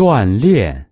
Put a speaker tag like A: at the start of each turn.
A: 锻炼。